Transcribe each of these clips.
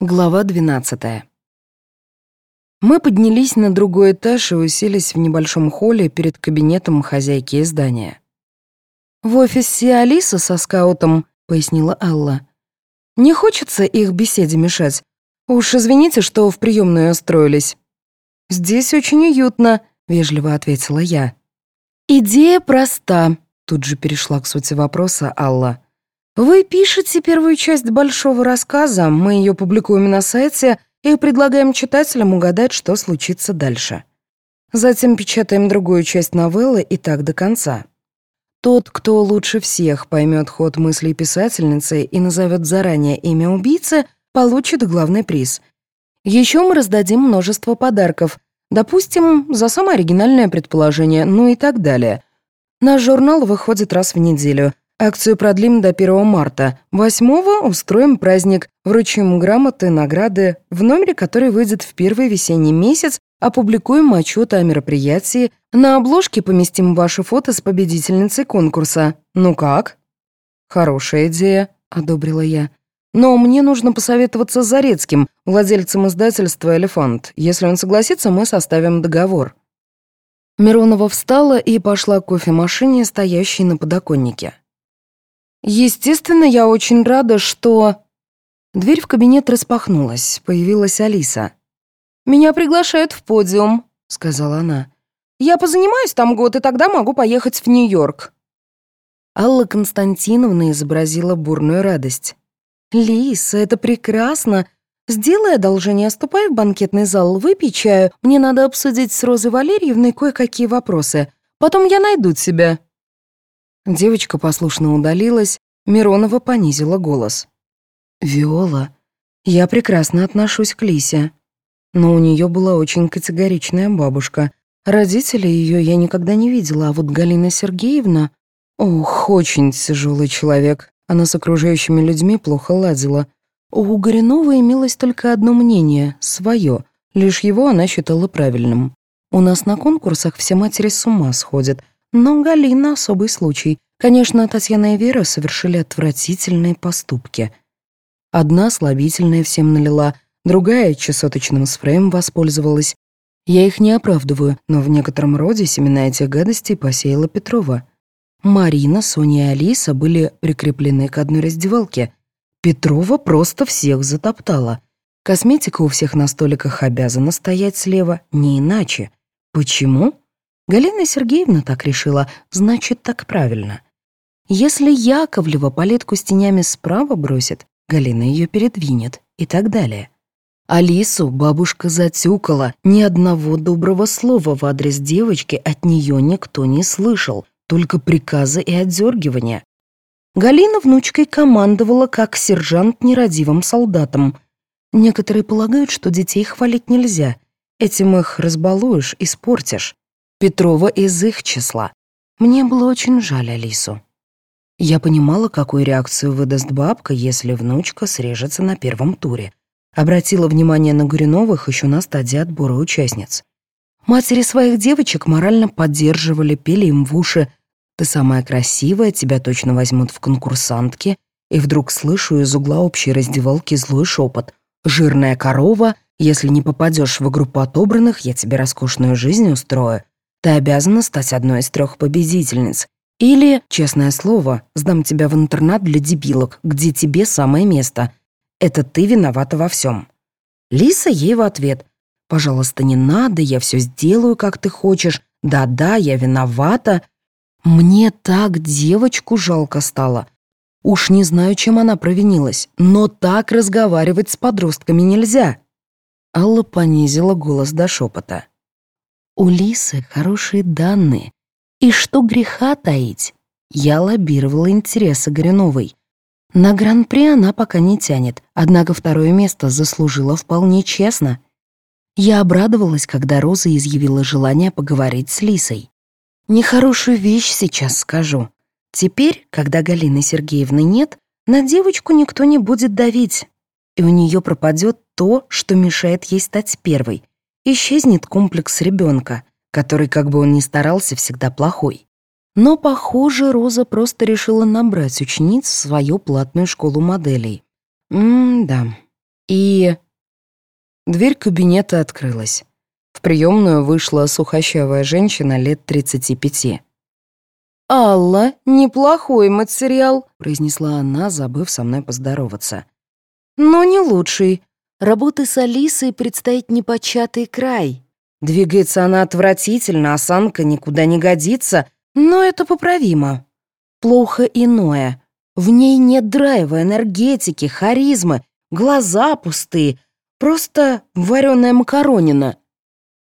Глава 12. Мы поднялись на другой этаж и уселись в небольшом холле перед кабинетом хозяйки здания. «В офисе Алиса со скаутом», — пояснила Алла. «Не хочется их беседе мешать. Уж извините, что в приемную устроились». «Здесь очень уютно», — вежливо ответила я. «Идея проста», — тут же перешла к сути вопроса Алла. Вы пишете первую часть большого рассказа, мы ее публикуем на сайте и предлагаем читателям угадать, что случится дальше. Затем печатаем другую часть новеллы и так до конца. Тот, кто лучше всех поймет ход мыслей писательницы и назовет заранее имя убийцы, получит главный приз. Еще мы раздадим множество подарков, допустим, за самое оригинальное предположение, ну и так далее. Наш журнал выходит раз в неделю — Акцию продлим до 1 марта. 8 устроим праздник, вручим грамоты, награды. В номере, который выйдет в первый весенний месяц, опубликуем отчет о мероприятии. На обложке поместим ваши фото с победительницей конкурса. Ну как? Хорошая идея, одобрила я. Но мне нужно посоветоваться с Зарецким, владельцем издательства «Элефант». Если он согласится, мы составим договор. Миронова встала и пошла к кофемашине, стоящей на подоконнике. Естественно, я очень рада, что... Дверь в кабинет распахнулась, появилась Алиса. «Меня приглашают в подиум», — сказала она. «Я позанимаюсь там год, и тогда могу поехать в Нью-Йорк». Алла Константиновна изобразила бурную радость. «Лиса, это прекрасно. Сделай одолжение, ступай в банкетный зал, выпей чаю. Мне надо обсудить с Розой Валерьевной кое-какие вопросы. Потом я найду тебя». Девочка послушно удалилась, Миронова понизила голос. «Виола, я прекрасно отношусь к Лисе. Но у нее была очень категоричная бабушка. Родителей ее я никогда не видела, а вот Галина Сергеевна... Ох, очень тяжелый человек. Она с окружающими людьми плохо ладила. У Горинова имелось только одно мнение — свое. Лишь его она считала правильным. У нас на конкурсах все матери с ума сходят — но Галина — особый случай. Конечно, Татьяна и Вера совершили отвратительные поступки. Одна слабительная всем налила, другая чесоточным спреем воспользовалась. Я их не оправдываю, но в некотором роде семена этих гадостей посеяла Петрова. Марина, Соня и Алиса были прикреплены к одной раздевалке. Петрова просто всех затоптала. Косметика у всех на столиках обязана стоять слева, не иначе. Почему? Галина Сергеевна так решила, значит, так правильно. Если Яковлева палетку с тенями справа бросит, Галина ее передвинет и так далее. Алису бабушка затюкала, ни одного доброго слова в адрес девочки от нее никто не слышал, только приказы и отдергивания. Галина внучкой командовала как сержант нерадивым солдатом. Некоторые полагают, что детей хвалить нельзя. Этим их разбалуешь, испортишь. Петрова из их числа. Мне было очень жаль Алису. Я понимала, какую реакцию выдаст бабка, если внучка срежется на первом туре. Обратила внимание на Горюновых еще на стадии отбора участниц. Матери своих девочек морально поддерживали, пели им в уши «Ты самая красивая, тебя точно возьмут в конкурсантки», и вдруг слышу из угла общей раздевалки злой шепот «Жирная корова, если не попадешь в группу отобранных, я тебе роскошную жизнь устрою». Ты обязана стать одной из трех победительниц. Или, честное слово, сдам тебя в интернат для дебилок, где тебе самое место. Это ты виновата во всем. Лиса ей в ответ. «Пожалуйста, не надо, я все сделаю, как ты хочешь. Да-да, я виновата». Мне так девочку жалко стало. Уж не знаю, чем она провинилась, но так разговаривать с подростками нельзя. Алла понизила голос до шепота. У Лисы хорошие данные. И что греха таить? Я лоббировала интересы Горюновой. На гран-при она пока не тянет, однако второе место заслужила вполне честно. Я обрадовалась, когда Роза изъявила желание поговорить с Лисой. Нехорошую вещь сейчас скажу. Теперь, когда Галины Сергеевны нет, на девочку никто не будет давить, и у нее пропадет то, что мешает ей стать первой — исчезнет комплекс ребенка, который, как бы он ни старался, всегда плохой. Но, похоже, Роза просто решила набрать учениц в свою платную школу моделей. М-да. И... Дверь кабинета открылась. В приемную вышла сухощавая женщина лет 35. «Алла, неплохой материал», — произнесла она, забыв со мной поздороваться. «Но не лучший. Работы с Алисой предстоит непочатый край. Двигается она отвратительно, осанка никуда не годится, но это поправимо. Плохо иное. В ней нет драйва, энергетики, харизмы, глаза пустые, просто вареная макаронина.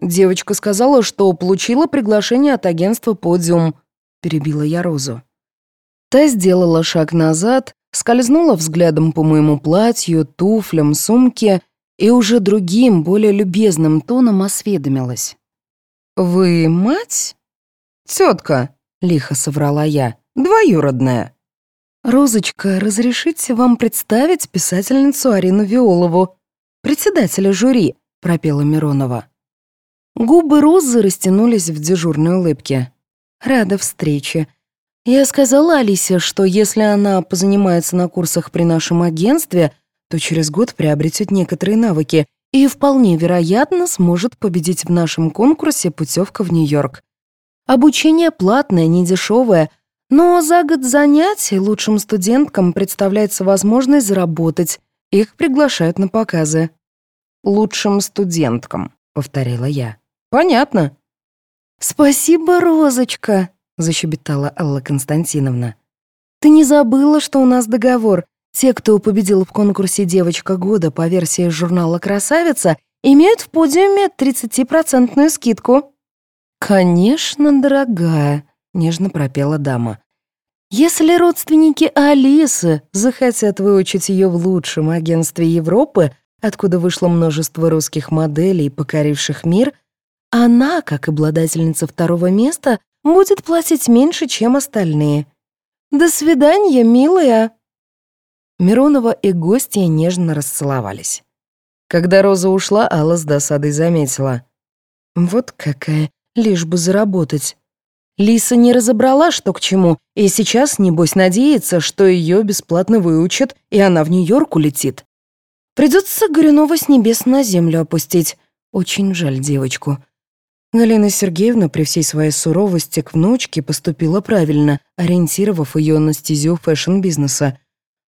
Девочка сказала, что получила приглашение от агентства «Подиум», перебила я Розу. Та сделала шаг назад, скользнула взглядом по моему платью, туфлям, сумке и уже другим, более любезным тоном осведомилась. «Вы мать?» «Тетка», — лихо соврала я, — «двоюродная». «Розочка, разрешите вам представить писательницу Арину Виолову, председателя жюри», — пропела Миронова. Губы Розы растянулись в дежурной улыбке. Рада встрече. Я сказала Алисе, что если она позанимается на курсах при нашем агентстве, то через год приобретет некоторые навыки и вполне вероятно сможет победить в нашем конкурсе путевка в Нью-Йорк. Обучение платное, недешевое, но за год занятий лучшим студенткам представляется возможность заработать. Их приглашают на показы. «Лучшим студенткам», — повторила я. «Понятно», «Спасибо, Розочка», — защебетала Алла Константиновна. «Ты не забыла, что у нас договор? Те, кто победил в конкурсе «Девочка года» по версии журнала «Красавица», имеют в подиуме 30-процентную скидку». «Конечно, дорогая», — нежно пропела дама. «Если родственники Алисы захотят выучить ее в лучшем агентстве Европы, откуда вышло множество русских моделей, покоривших мир, — она, как обладательница второго места, будет платить меньше, чем остальные. До свидания, милая. Миронова и гостья нежно расцеловались. Когда Роза ушла, Алла с досадой заметила. Вот какая, лишь бы заработать. Лиса не разобрала, что к чему, и сейчас, небось, надеется, что ее бесплатно выучат, и она в Нью-Йорк улетит. Придется Горюнова с небес на землю опустить. Очень жаль девочку. Галина Сергеевна при всей своей суровости к внучке поступила правильно, ориентировав ее на стезю фэшн-бизнеса.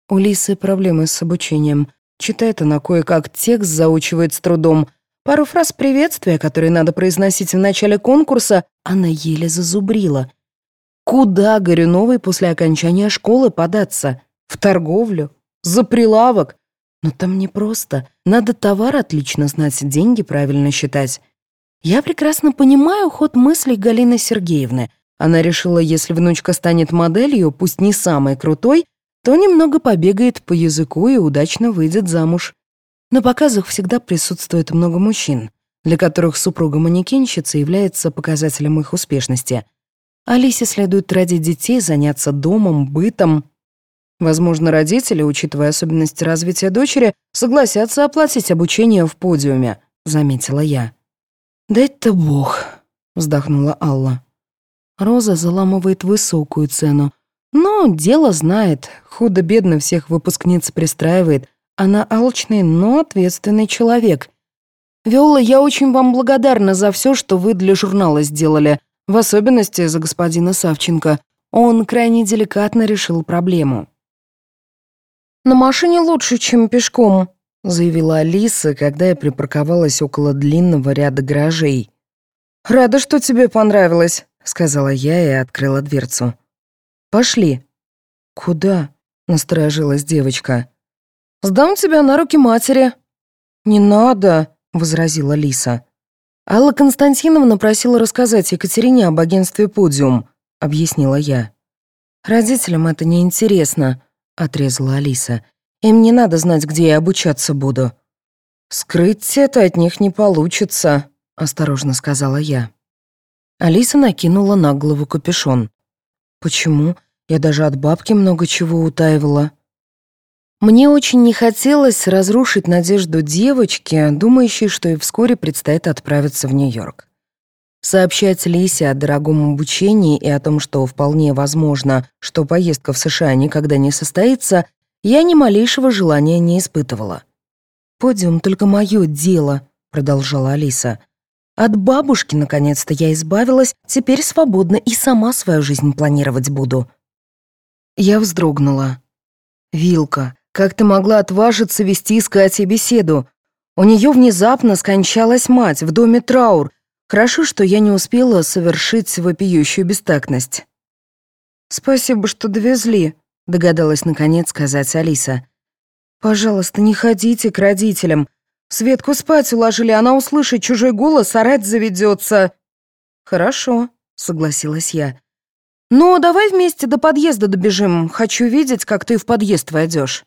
У Лисы проблемы с обучением. Читает она кое-как текст, заучивает с трудом. Пару фраз приветствия, которые надо произносить в начале конкурса, она еле зазубрила. Куда Горюновой после окончания школы податься? В торговлю? За прилавок? Но там не просто. Надо товар отлично знать, деньги правильно считать. Я прекрасно понимаю ход мыслей Галины Сергеевны. Она решила, если внучка станет моделью, пусть не самой крутой, то немного побегает по языку и удачно выйдет замуж. На показах всегда присутствует много мужчин, для которых супруга-манекенщица является показателем их успешности. Алисе следует родить детей, заняться домом, бытом. Возможно, родители, учитывая особенности развития дочери, согласятся оплатить обучение в подиуме, заметила я. «Дать-то бог», — вздохнула Алла. Роза заламывает высокую цену. Но дело знает, худо-бедно всех выпускниц пристраивает. Она алчный, но ответственный человек. «Виола, я очень вам благодарна за все, что вы для журнала сделали, в особенности за господина Савченко. Он крайне деликатно решил проблему». «На машине лучше, чем пешком», — заявила Алиса, когда я припарковалась около длинного ряда гаражей. «Рада, что тебе понравилось», — сказала я и открыла дверцу. «Пошли». «Куда?» — насторожилась девочка. «Сдам тебя на руки матери». «Не надо», — возразила Лиса. «Алла Константиновна просила рассказать Екатерине об агентстве «Подиум», — объяснила я. «Родителям это неинтересно», — отрезала Алиса. Им не надо знать, где я обучаться буду». «Скрыть это от них не получится», — осторожно сказала я. Алиса накинула на голову капюшон. «Почему? Я даже от бабки много чего утаивала». Мне очень не хотелось разрушить надежду девочки, думающей, что ей вскоре предстоит отправиться в Нью-Йорк. Сообщать Лисе о дорогом обучении и о том, что вполне возможно, что поездка в США никогда не состоится, я ни малейшего желания не испытывала. Подиум только мое дело», — продолжала Алиса. «От бабушки, наконец-то, я избавилась, теперь свободна и сама свою жизнь планировать буду». Я вздрогнула. «Вилка, как ты могла отважиться вести с Катей беседу? У нее внезапно скончалась мать, в доме траур. Хорошо, что я не успела совершить вопиющую бестактность». «Спасибо, что довезли», — догадалась наконец сказать Алиса. «Пожалуйста, не ходите к родителям. Светку спать уложили, она услышит чужой голос, орать заведется». «Хорошо», — согласилась я. «Но давай вместе до подъезда добежим. Хочу видеть, как ты в подъезд войдешь».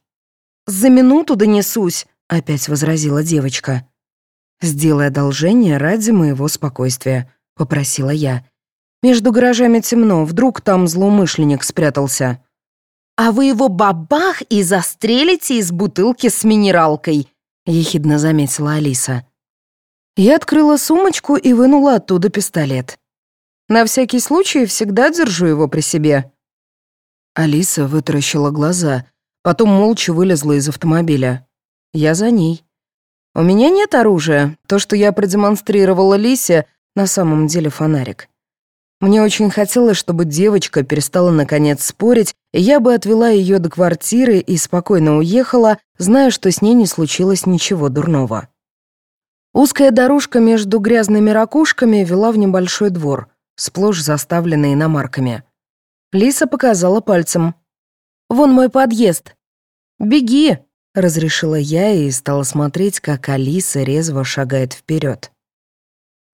«За минуту донесусь», — опять возразила девочка. «Сделай одолжение ради моего спокойствия», — попросила я. «Между гаражами темно, вдруг там злоумышленник спрятался». «А вы его бабах и застрелите из бутылки с минералкой», — ехидно заметила Алиса. Я открыла сумочку и вынула оттуда пистолет. На всякий случай всегда держу его при себе. Алиса вытаращила глаза, потом молча вылезла из автомобиля. Я за ней. У меня нет оружия. То, что я продемонстрировала Лисе, на самом деле фонарик. Мне очень хотелось, чтобы девочка перестала наконец спорить, и я бы отвела ее до квартиры и спокойно уехала, зная, что с ней не случилось ничего дурного. Узкая дорожка между грязными ракушками вела в небольшой двор, сплошь заставленный иномарками. Лиса показала пальцем. «Вон мой подъезд. Беги!» разрешила я и стала смотреть, как Алиса резво шагает вперед.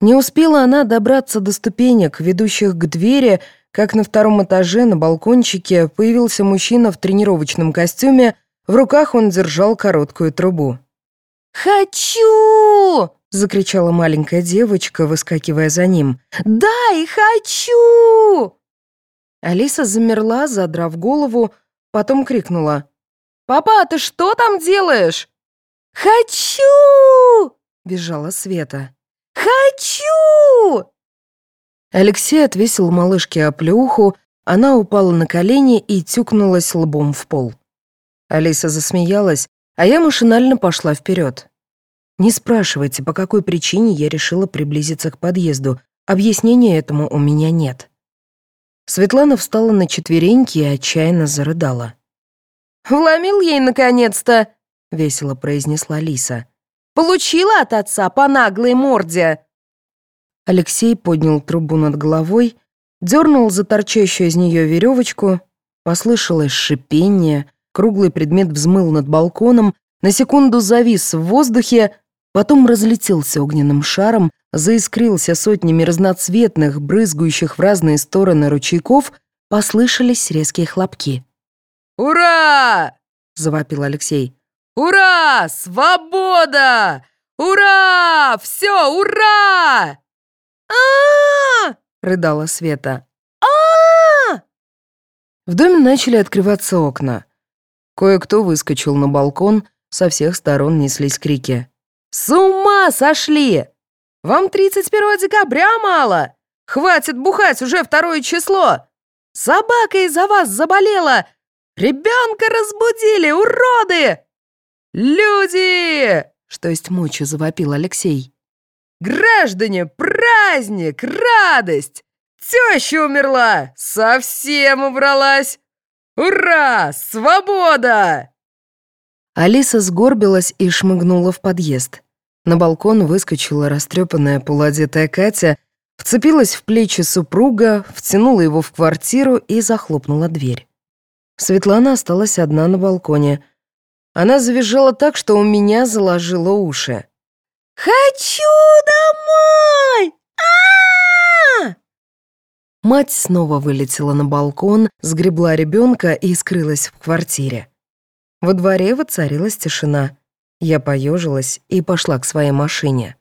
Не успела она добраться до ступенек, ведущих к двери, как на втором этаже на балкончике появился мужчина в тренировочном костюме, в руках он держал короткую трубу. «Хочу!» — закричала маленькая девочка, выскакивая за ним. «Дай, хочу!» Алиса замерла, задрав голову, потом крикнула. «Папа, ты что там делаешь?» «Хочу!» — бежала Света. «Хочу!» Алексей отвесил малышке оплеуху, она упала на колени и тюкнулась лбом в пол. Алиса засмеялась, а я машинально пошла вперед. Не спрашивайте, по какой причине я решила приблизиться к подъезду. Объяснения этому у меня нет. Светлана встала на четвереньки и отчаянно зарыдала. «Вломил ей наконец-то!» — весело произнесла Лиса. «Получила от отца по наглой морде!» Алексей поднял трубу над головой, дернул за торчащую из нее веревочку, послышалось шипение, круглый предмет взмыл над балконом, на секунду завис в воздухе, потом разлетелся огненным шаром, заискрился сотнями разноцветных, брызгающих в разные стороны ручейков, послышались резкие хлопки. «Ура!» — завопил Алексей. «Ура! Свобода! Ура! Все, ура!» А рыдала Света. а В доме начали открываться окна. Кое-кто выскочил на балкон, со всех сторон неслись крики. «С ума сошли! Вам 31 декабря мало! Хватит бухать, уже второе число! Собака из-за вас заболела! Ребенка разбудили, уроды! Люди!» Что есть мочи, завопил Алексей. «Граждане, праздник, радость! Теща умерла, совсем убралась! Ура! Свобода!» Алиса сгорбилась и шмыгнула в подъезд. На балкон выскочила растрепанная полуодетая Катя, вцепилась в плечи супруга, втянула его в квартиру и захлопнула дверь. Светлана осталась одна на балконе. Она завизжала так, что у меня заложило уши. «Хочу домой! а, -а, -а Мать снова вылетела на балкон, сгребла ребенка и скрылась в квартире. Во дворе воцарилась тишина. Я поежилась и пошла к своей машине.